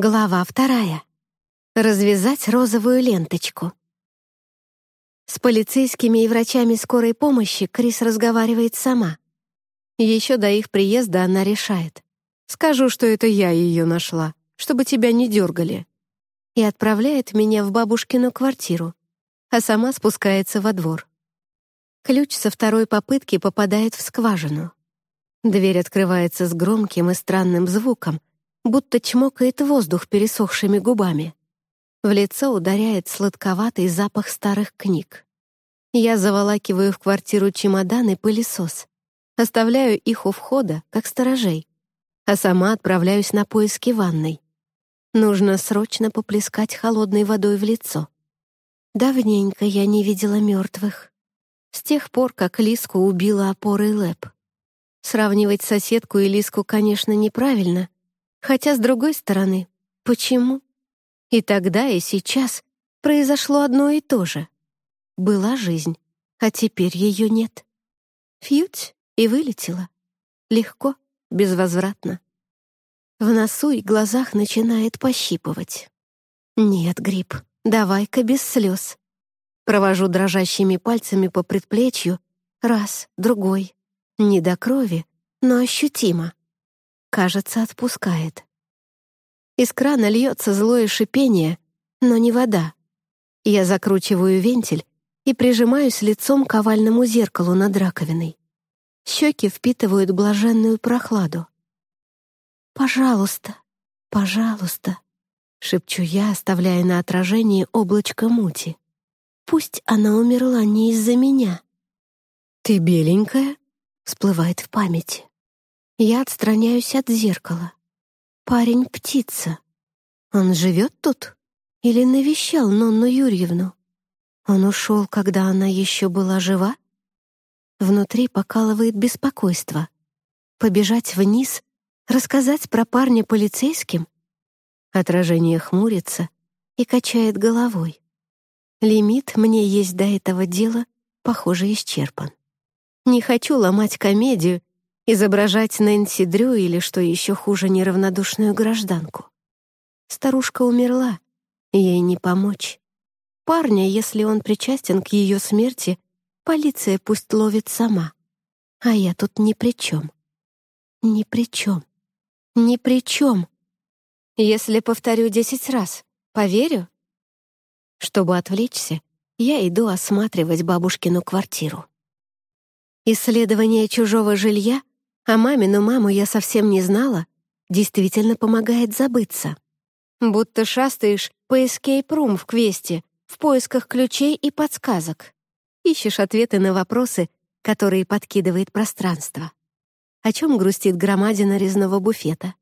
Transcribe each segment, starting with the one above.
Глава вторая. Развязать розовую ленточку. С полицейскими и врачами скорой помощи Крис разговаривает сама. Еще до их приезда она решает. «Скажу, что это я ее нашла, чтобы тебя не дергали». И отправляет меня в бабушкину квартиру, а сама спускается во двор. Ключ со второй попытки попадает в скважину. Дверь открывается с громким и странным звуком, будто чмокает воздух пересохшими губами. В лицо ударяет сладковатый запах старых книг. Я заволакиваю в квартиру чемодан и пылесос. Оставляю их у входа, как сторожей, а сама отправляюсь на поиски ванной. Нужно срочно поплескать холодной водой в лицо. Давненько я не видела мертвых. С тех пор, как Лиску убила опорой Лэп. Сравнивать соседку и Лиску, конечно, неправильно, Хотя, с другой стороны, почему? И тогда, и сейчас произошло одно и то же. Была жизнь, а теперь ее нет. Фьють и вылетела. Легко, безвозвратно. В носу и глазах начинает пощипывать. «Нет, гриб, давай-ка без слез». Провожу дрожащими пальцами по предплечью. Раз, другой. Не до крови, но ощутимо. Кажется, отпускает. Из крана льется злое шипение, но не вода. Я закручиваю вентиль и прижимаюсь лицом к овальному зеркалу над раковиной. Щеки впитывают блаженную прохладу. «Пожалуйста, пожалуйста», — шепчу я, оставляя на отражении облачко мути. «Пусть она умерла не из-за меня». «Ты беленькая?» — всплывает в памяти. Я отстраняюсь от зеркала. Парень — птица. Он живет тут? Или навещал Нонну Юрьевну? Он ушел, когда она еще была жива? Внутри покалывает беспокойство. Побежать вниз, рассказать про парня полицейским? Отражение хмурится и качает головой. Лимит мне есть до этого дела, похоже, исчерпан. Не хочу ломать комедию изображать Нэнси Дрю или, что еще хуже, неравнодушную гражданку. Старушка умерла, ей не помочь. Парня, если он причастен к ее смерти, полиция пусть ловит сама. А я тут ни при чем. Ни при чем. Ни при чем. Если повторю десять раз, поверю? Чтобы отвлечься, я иду осматривать бабушкину квартиру. Исследование чужого жилья а мамину маму я совсем не знала, действительно помогает забыться. Будто шастаешь по room в квесте, в поисках ключей и подсказок. Ищешь ответы на вопросы, которые подкидывает пространство. О чем грустит громадина резного буфета?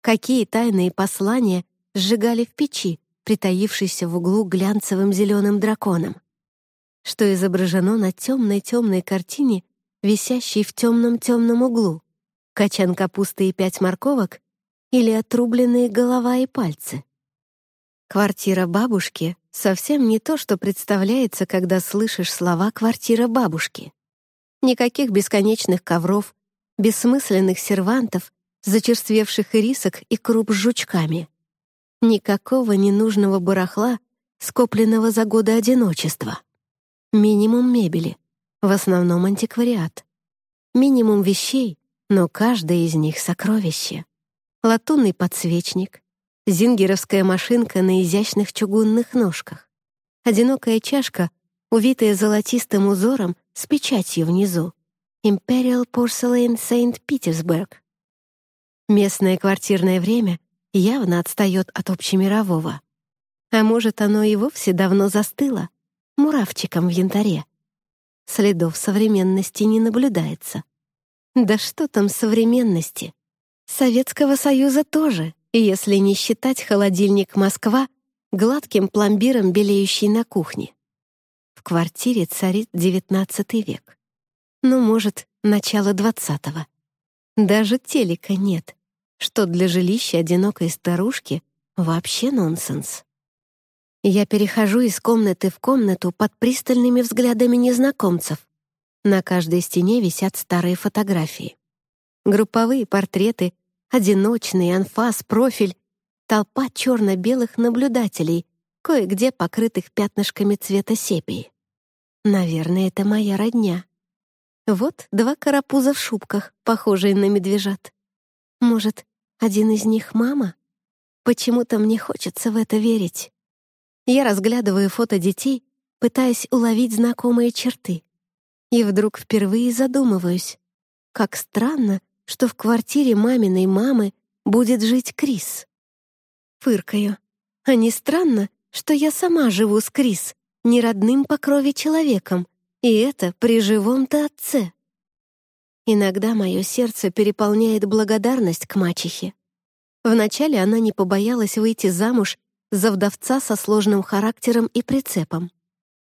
Какие тайные послания сжигали в печи, притаившейся в углу глянцевым зеленым драконом? Что изображено на темной-темной картине висящий в темном-темном углу, качан капусты и пять морковок или отрубленные голова и пальцы. Квартира бабушки совсем не то, что представляется, когда слышишь слова «квартира бабушки». Никаких бесконечных ковров, бессмысленных сервантов, зачерствевших рисок и круп с жучками. Никакого ненужного барахла, скопленного за годы одиночества. Минимум мебели — в основном антиквариат. Минимум вещей, но каждая из них — сокровище. Латунный подсвечник, зингеровская машинка на изящных чугунных ножках, одинокая чашка, увитая золотистым узором с печатью внизу. Imperial Porcelain St. Petersburg. Местное квартирное время явно отстает от общемирового. А может, оно и вовсе давно застыло, муравчиком в янтаре. Следов современности не наблюдается. Да что там современности? Советского Союза тоже, если не считать холодильник «Москва» гладким пломбиром, белеющий на кухне. В квартире царит XIX век. Ну, может, начало XX. Даже телека нет, что для жилища одинокой старушки вообще нонсенс. Я перехожу из комнаты в комнату под пристальными взглядами незнакомцев. На каждой стене висят старые фотографии. Групповые портреты, одиночный, анфас, профиль. толпа черно-белых наблюдателей, кое-где покрытых пятнышками цвета сепии. Наверное, это моя родня. Вот два карапуза в шубках, похожие на медвежат. Может, один из них мама? Почему-то мне хочется в это верить. Я разглядываю фото детей, пытаясь уловить знакомые черты. И вдруг впервые задумываюсь, как странно, что в квартире маминой мамы будет жить Крис. Фыркаю. А не странно, что я сама живу с Крис, не родным по крови человеком, и это при живом-то отце. Иногда мое сердце переполняет благодарность к мачехе. Вначале она не побоялась выйти замуж за вдовца со сложным характером и прицепом.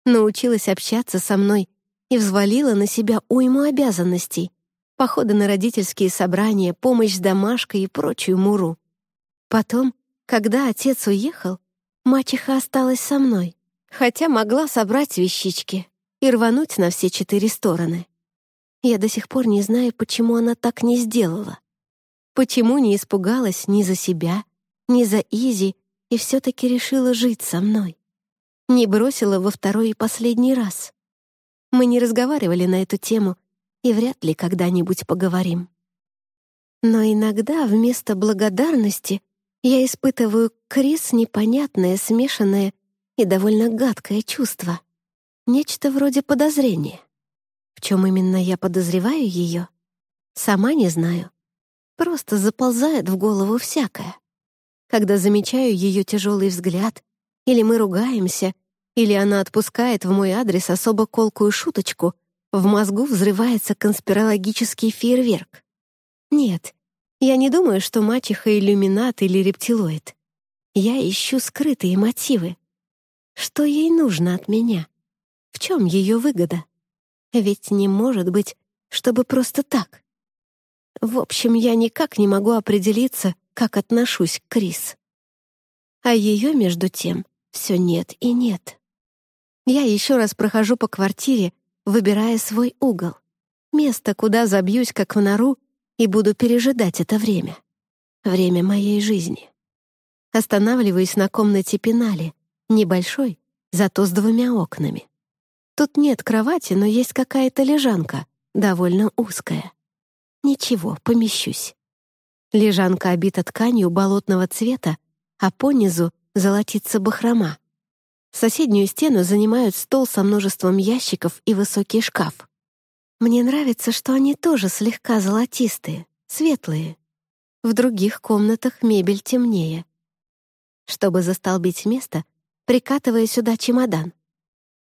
Научилась общаться со мной и взвалила на себя уйму обязанностей, походы на родительские собрания, помощь с домашкой и прочую муру. Потом, когда отец уехал, Мачеха осталась со мной, хотя могла собрать вещички и рвануть на все четыре стороны. Я до сих пор не знаю, почему она так не сделала. Почему не испугалась ни за себя, ни за Изи и все-таки решила жить со мной. Не бросила во второй и последний раз. Мы не разговаривали на эту тему и вряд ли когда-нибудь поговорим. Но иногда вместо благодарности я испытываю Крис непонятное, смешанное и довольно гадкое чувство. Нечто вроде подозрения. В чем именно я подозреваю ее? Сама не знаю. Просто заползает в голову всякое. Когда замечаю ее тяжелый взгляд, или мы ругаемся, или она отпускает в мой адрес особо колкую шуточку, в мозгу взрывается конспирологический фейерверк. Нет, я не думаю, что мачеха иллюминат или рептилоид. Я ищу скрытые мотивы. Что ей нужно от меня? В чем ее выгода? Ведь не может быть, чтобы просто так. В общем, я никак не могу определиться, как отношусь к Крис. А ее, между тем, все нет и нет. Я еще раз прохожу по квартире, выбирая свой угол. Место, куда забьюсь, как в нору, и буду пережидать это время. Время моей жизни. Останавливаюсь на комнате пенали, небольшой, зато с двумя окнами. Тут нет кровати, но есть какая-то лежанка, довольно узкая. Ничего, помещусь. Лежанка обита тканью болотного цвета, а понизу золотится бахрома. Соседнюю стену занимают стол со множеством ящиков и высокий шкаф. Мне нравится, что они тоже слегка золотистые, светлые. В других комнатах мебель темнее. Чтобы застолбить место, прикатывая сюда чемодан.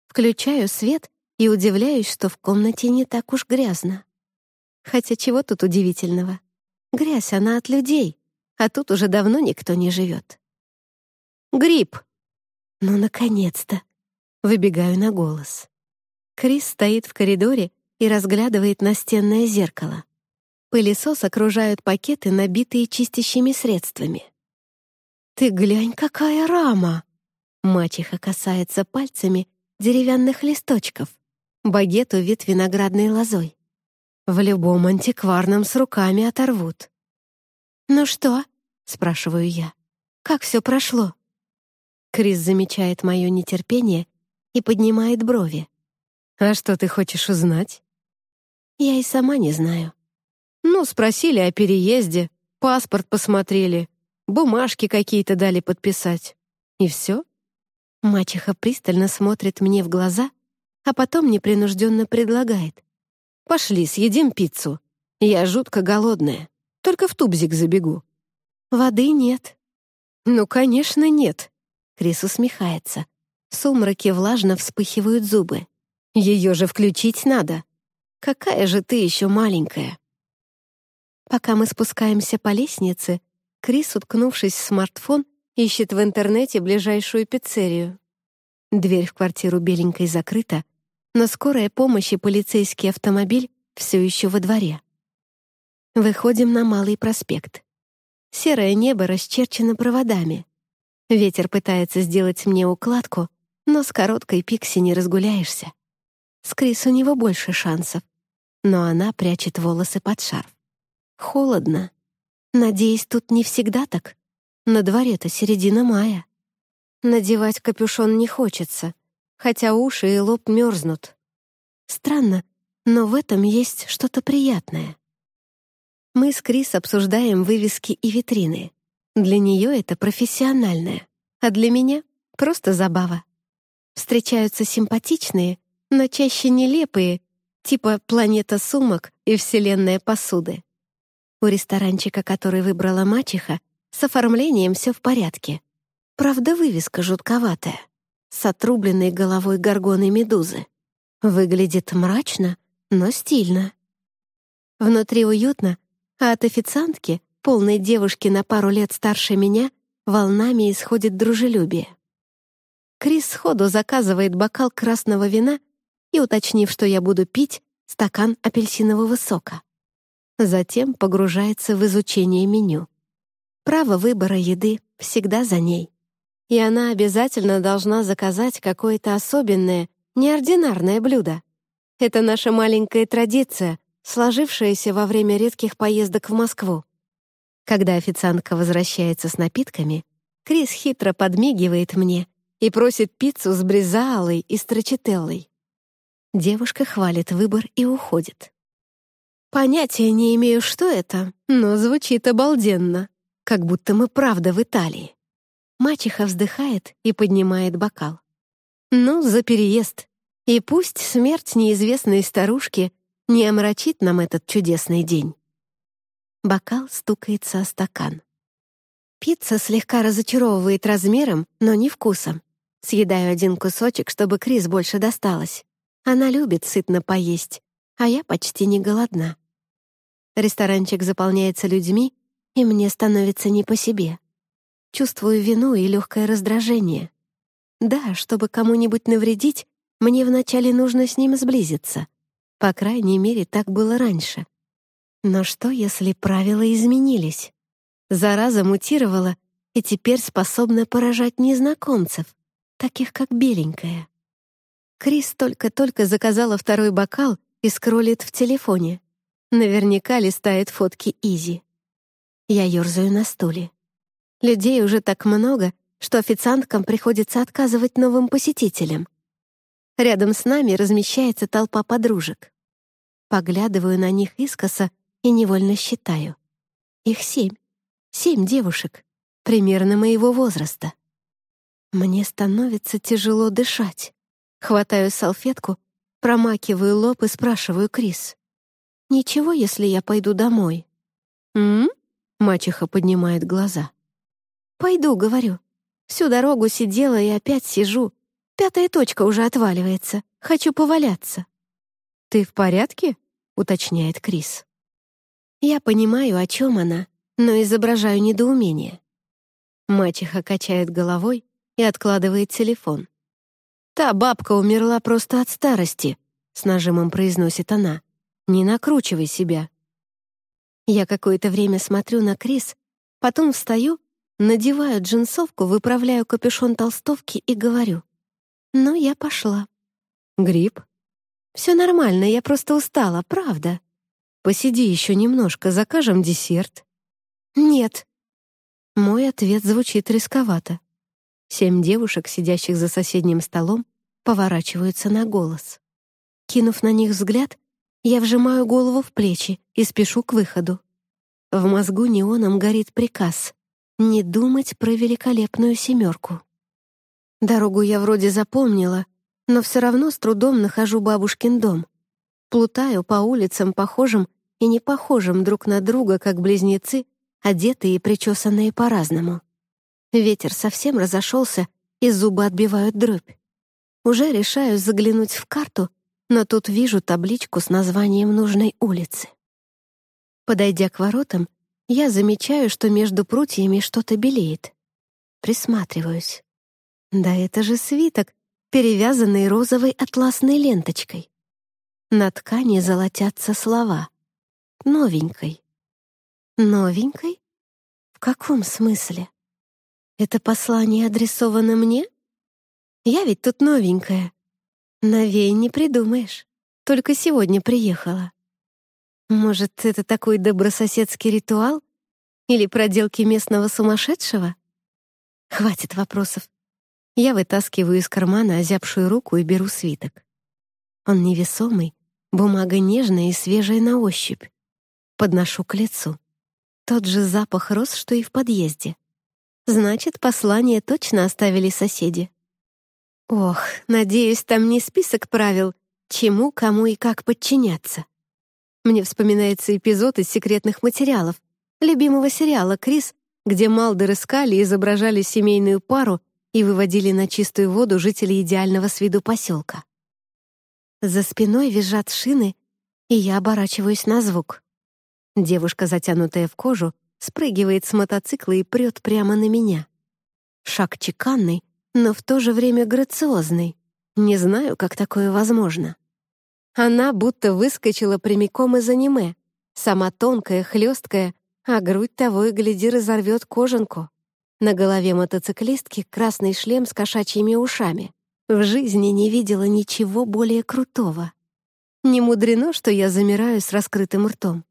Включаю свет и удивляюсь, что в комнате не так уж грязно. Хотя чего тут удивительного? Грязь, она от людей, а тут уже давно никто не живет. Гриб! Ну, наконец-то! Выбегаю на голос. Крис стоит в коридоре и разглядывает настенное зеркало. Пылесос окружают пакеты, набитые чистящими средствами. «Ты глянь, какая рама!» Мачеха касается пальцами деревянных листочков. Багет увит виноградной лозой. В любом антикварном с руками оторвут. «Ну что?» — спрашиваю я. «Как все прошло?» Крис замечает мое нетерпение и поднимает брови. «А что ты хочешь узнать?» Я и сама не знаю. Ну, спросили о переезде, паспорт посмотрели, бумажки какие-то дали подписать. И все. Мачеха пристально смотрит мне в глаза, а потом непринужденно предлагает. «Пошли, съедим пиццу. Я жутко голодная. Только в тубзик забегу». «Воды нет». «Ну, конечно, нет». Крис усмехается. В сумраке влажно вспыхивают зубы. «Ее же включить надо». Какая же ты еще маленькая!» Пока мы спускаемся по лестнице, Крис, уткнувшись в смартфон, ищет в интернете ближайшую пиццерию. Дверь в квартиру беленькой закрыта, но скорая помощь и полицейский автомобиль все еще во дворе. Выходим на Малый проспект. Серое небо расчерчено проводами. Ветер пытается сделать мне укладку, но с короткой пикси не разгуляешься. С Крис у него больше шансов но она прячет волосы под шарф. Холодно. Надеюсь, тут не всегда так. На дворе-то середина мая. Надевать капюшон не хочется, хотя уши и лоб мерзнут. Странно, но в этом есть что-то приятное. Мы с Крис обсуждаем вывески и витрины. Для нее это профессиональное, а для меня — просто забава. Встречаются симпатичные, но чаще нелепые, типа «Планета сумок» и «Вселенная посуды». У ресторанчика, который выбрала мачеха, с оформлением все в порядке. Правда, вывеска жутковатая, с отрубленной головой горгоны медузы. Выглядит мрачно, но стильно. Внутри уютно, а от официантки, полной девушки на пару лет старше меня, волнами исходит дружелюбие. Крис сходу заказывает бокал красного вина и, уточнив, что я буду пить, стакан апельсинового сока. Затем погружается в изучение меню. Право выбора еды всегда за ней и она обязательно должна заказать какое-то особенное, неординарное блюдо. Это наша маленькая традиция, сложившаяся во время редких поездок в Москву. Когда официантка возвращается с напитками, Крис хитро подмигивает мне и просит пиццу с бризаалой и строчителлой. Девушка хвалит выбор и уходит. Понятия не имею, что это, но звучит обалденно, как будто мы правда в Италии. Мачеха вздыхает и поднимает бокал. Ну, за переезд. И пусть смерть неизвестной старушки не омрачит нам этот чудесный день. Бокал стукается о стакан. Пицца слегка разочаровывает размером, но не вкусом. Съедаю один кусочек, чтобы Крис больше досталось. Она любит сытно поесть, а я почти не голодна. Ресторанчик заполняется людьми, и мне становится не по себе. Чувствую вину и легкое раздражение. Да, чтобы кому-нибудь навредить, мне вначале нужно с ним сблизиться. По крайней мере, так было раньше. Но что, если правила изменились? Зараза мутировала и теперь способна поражать незнакомцев, таких как беленькая. Крис только-только заказала второй бокал и скроллит в телефоне. Наверняка листает фотки Изи. Я ерзаю на стуле. Людей уже так много, что официанткам приходится отказывать новым посетителям. Рядом с нами размещается толпа подружек. Поглядываю на них искоса и невольно считаю. Их семь. Семь девушек, примерно моего возраста. Мне становится тяжело дышать. Хватаю салфетку, промакиваю лоб и спрашиваю Крис. «Ничего, если я пойду домой?» «М?», Мачеха поднимает глаза. «Пойду», — говорю. Всю дорогу сидела и опять сижу. Пятая точка уже отваливается. Хочу поваляться. «Ты в порядке?» — уточняет Крис. Я понимаю, о чем она, но изображаю недоумение. Мачеха качает головой и откладывает телефон. «Та бабка умерла просто от старости», — с нажимом произносит она. «Не накручивай себя». Я какое-то время смотрю на Крис, потом встаю Надеваю джинсовку, выправляю капюшон толстовки и говорю. «Ну, я пошла». «Грипп?» «Все нормально, я просто устала, правда». «Посиди еще немножко, закажем десерт». «Нет». Мой ответ звучит рисковато. Семь девушек, сидящих за соседним столом, поворачиваются на голос. Кинув на них взгляд, я вжимаю голову в плечи и спешу к выходу. В мозгу неоном горит приказ не думать про великолепную семерку. Дорогу я вроде запомнила, но все равно с трудом нахожу бабушкин дом. Плутаю по улицам, похожим и не похожим друг на друга, как близнецы, одетые и причесанные по-разному. Ветер совсем разошелся, и зубы отбивают дробь. Уже решаю заглянуть в карту, но тут вижу табличку с названием нужной улицы. Подойдя к воротам, я замечаю, что между прутьями что-то белеет. Присматриваюсь. Да это же свиток, перевязанный розовой атласной ленточкой. На ткани золотятся слова. Новенькой. Новенькой? В каком смысле? Это послание адресовано мне? Я ведь тут новенькая. Новей не придумаешь. Только сегодня приехала. Может, это такой добрососедский ритуал? Или проделки местного сумасшедшего? Хватит вопросов. Я вытаскиваю из кармана озябшую руку и беру свиток. Он невесомый, бумага нежная и свежая на ощупь. Подношу к лицу. Тот же запах роз, что и в подъезде. Значит, послание точно оставили соседи. Ох, надеюсь, там не список правил, чему, кому и как подчиняться. Мне вспоминается эпизод из «Секретных материалов», любимого сериала «Крис», где Малдер и Скали изображали семейную пару и выводили на чистую воду жителей идеального с виду поселка. За спиной визжат шины, и я оборачиваюсь на звук. Девушка, затянутая в кожу, спрыгивает с мотоцикла и прет прямо на меня. Шаг чеканный, но в то же время грациозный. Не знаю, как такое возможно. Она будто выскочила прямиком из аниме. Сама тонкая, хлесткая, а грудь того и гляди разорвет кожанку. На голове мотоциклистки красный шлем с кошачьими ушами. В жизни не видела ничего более крутого. Не мудрено, что я замираю с раскрытым ртом.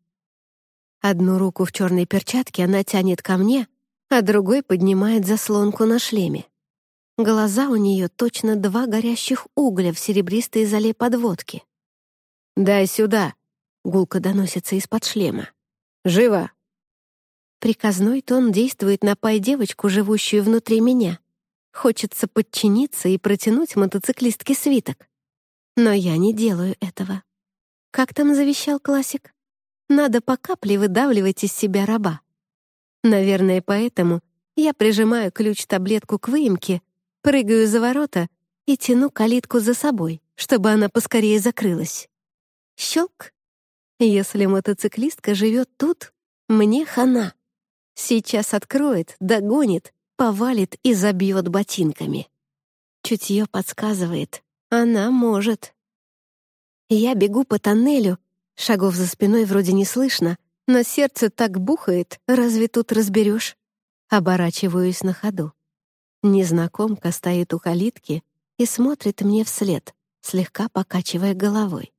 Одну руку в черной перчатке она тянет ко мне, а другой поднимает заслонку на шлеме. Глаза у нее точно два горящих угля в серебристой зале подводки. «Дай сюда!» — гулко доносится из-под шлема. «Живо!» Приказной тон действует на пай-девочку, живущую внутри меня. Хочется подчиниться и протянуть мотоциклистке свиток. Но я не делаю этого. Как там завещал классик? Надо по капле выдавливать из себя раба. Наверное, поэтому я прижимаю ключ-таблетку к выемке, прыгаю за ворота и тяну калитку за собой, чтобы она поскорее закрылась. Щелк. Если мотоциклистка живет тут, мне хана. Сейчас откроет, догонит, повалит и забьет ботинками. Чутье подсказывает, она может. Я бегу по тоннелю, Шагов за спиной вроде не слышно, но сердце так бухает, разве тут разберешь? Оборачиваюсь на ходу. Незнакомка стоит у калитки и смотрит мне вслед, слегка покачивая головой.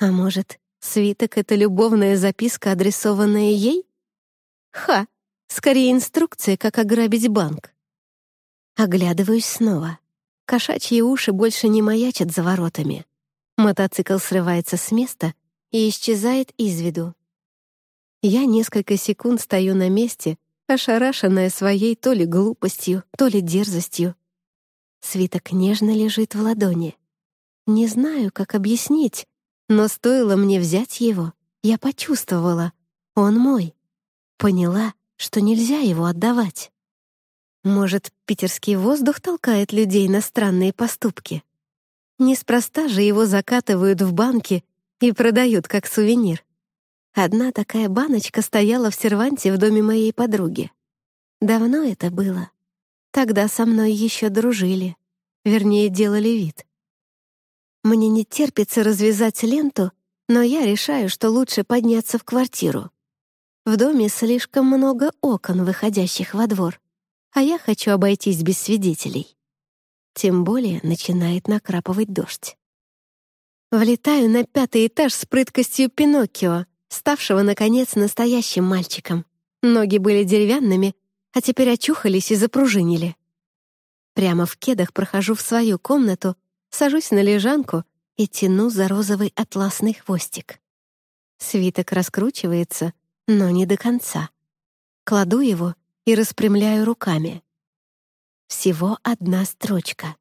А может, свиток — это любовная записка, адресованная ей? Ха! Скорее инструкция, как ограбить банк. Оглядываюсь снова. Кошачьи уши больше не маячат за воротами. Мотоцикл срывается с места и исчезает из виду. Я несколько секунд стою на месте, ошарашенная своей то ли глупостью, то ли дерзостью. Свиток нежно лежит в ладони. Не знаю, как объяснить, но стоило мне взять его, я почувствовала, он мой. Поняла, что нельзя его отдавать. Может, питерский воздух толкает людей на странные поступки? Неспроста же его закатывают в банки и продают как сувенир. Одна такая баночка стояла в серванте в доме моей подруги. Давно это было. Тогда со мной еще дружили. Вернее, делали вид. Мне не терпится развязать ленту, но я решаю, что лучше подняться в квартиру. В доме слишком много окон, выходящих во двор, а я хочу обойтись без свидетелей. Тем более начинает накрапывать дождь. Влетаю на пятый этаж с прыткостью Пиноккио, ставшего, наконец, настоящим мальчиком. Ноги были деревянными, а теперь очухались и запружинили. Прямо в кедах прохожу в свою комнату, сажусь на лежанку и тяну за розовый атласный хвостик. Свиток раскручивается, но не до конца. Кладу его и распрямляю руками. Всего одна строчка.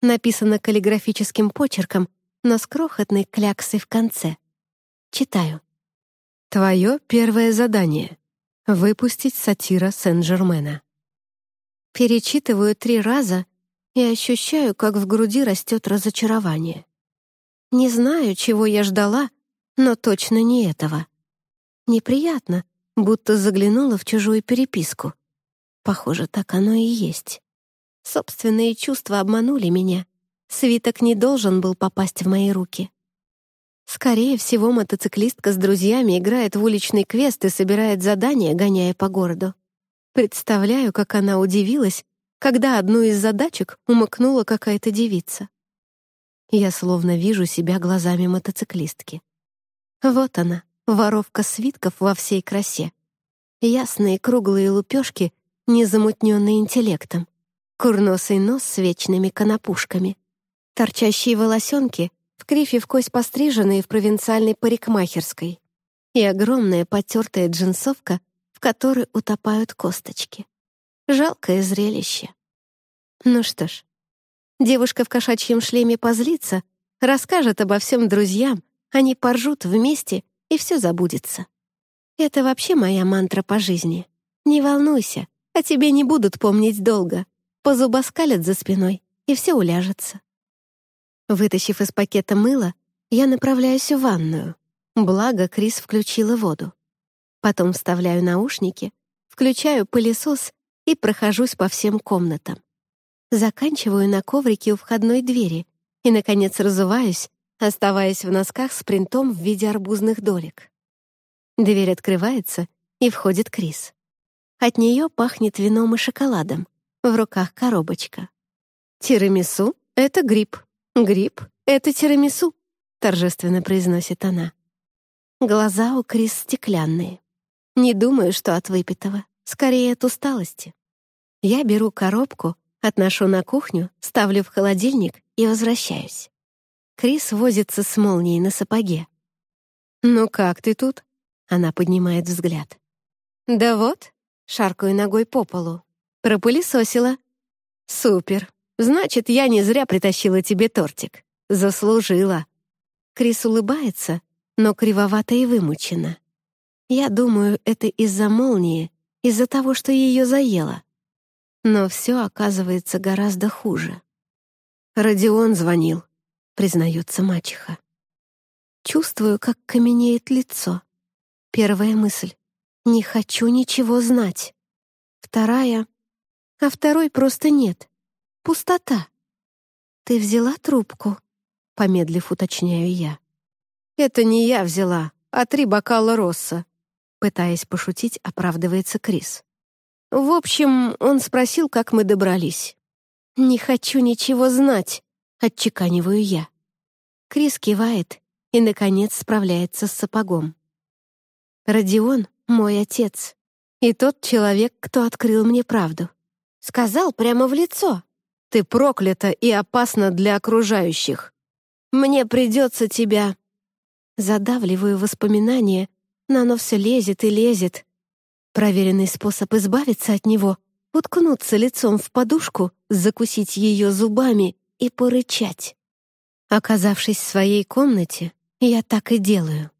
Написано каллиграфическим почерком, но с крохотной кляксой в конце. Читаю. Твое первое задание — выпустить сатира Сен-Жермена. Перечитываю три раза и ощущаю, как в груди растет разочарование. Не знаю, чего я ждала, но точно не этого. Неприятно, будто заглянула в чужую переписку. Похоже, так оно и есть. Собственные чувства обманули меня, Свиток не должен был попасть в мои руки. Скорее всего, мотоциклистка с друзьями играет в уличный квест и собирает задания, гоняя по городу. Представляю, как она удивилась, когда одну из задачек умыкнула какая-то девица. Я словно вижу себя глазами мотоциклистки. Вот она, воровка свитков во всей красе. Ясные круглые лупешки, незамутненные интеллектом. Курносый нос с вечными конопушками. Торчащие волосенки, в крифе в кость постриженные в провинциальной парикмахерской. И огромная потертая джинсовка, в которой утопают косточки. Жалкое зрелище. Ну что ж, девушка в кошачьем шлеме позлится, расскажет обо всем друзьям, они поржут вместе, и все забудется. Это вообще моя мантра по жизни. Не волнуйся, о тебе не будут помнить долго. Позубоскалят за спиной, и все уляжется. Вытащив из пакета мыло, я направляюсь в ванную. Благо, Крис включила воду. Потом вставляю наушники, включаю пылесос и прохожусь по всем комнатам. Заканчиваю на коврике у входной двери и, наконец, разуваюсь, оставаясь в носках с принтом в виде арбузных долек. Дверь открывается, и входит Крис. От нее пахнет вином и шоколадом. В руках коробочка. «Тирамису — это гриб. Гриб — это тирамису», — торжественно произносит она. Глаза у Крис стеклянные. Не думаю, что от выпитого. Скорее, от усталости. Я беру коробку, отношу на кухню, ставлю в холодильник и возвращаюсь. Крис возится с молнией на сапоге. «Ну как ты тут?» Она поднимает взгляд. «Да вот», — шаркаю ногой по полу. «Пропылесосила». «Супер. Значит, я не зря притащила тебе тортик. Заслужила». Крис улыбается, но кривовато и вымучена. Я думаю, это из-за молнии, из-за того, что ее заело. Но все оказывается гораздо хуже. «Родион звонил», — признается мачеха. Чувствую, как каменеет лицо. Первая мысль — не хочу ничего знать. Вторая — а второй просто нет. Пустота. «Ты взяла трубку?» — помедлив уточняю я. «Это не я взяла, а три бокала Росса», — пытаясь пошутить, оправдывается Крис. В общем, он спросил, как мы добрались. «Не хочу ничего знать», — отчеканиваю я. Крис кивает и, наконец, справляется с сапогом. Родион — мой отец. И тот человек, кто открыл мне правду. Сказал прямо в лицо. «Ты проклята и опасна для окружающих. Мне придется тебя...» Задавливаю воспоминания, но оно все лезет и лезет, Проверенный способ избавиться от него — уткнуться лицом в подушку, закусить ее зубами и порычать. Оказавшись в своей комнате, я так и делаю.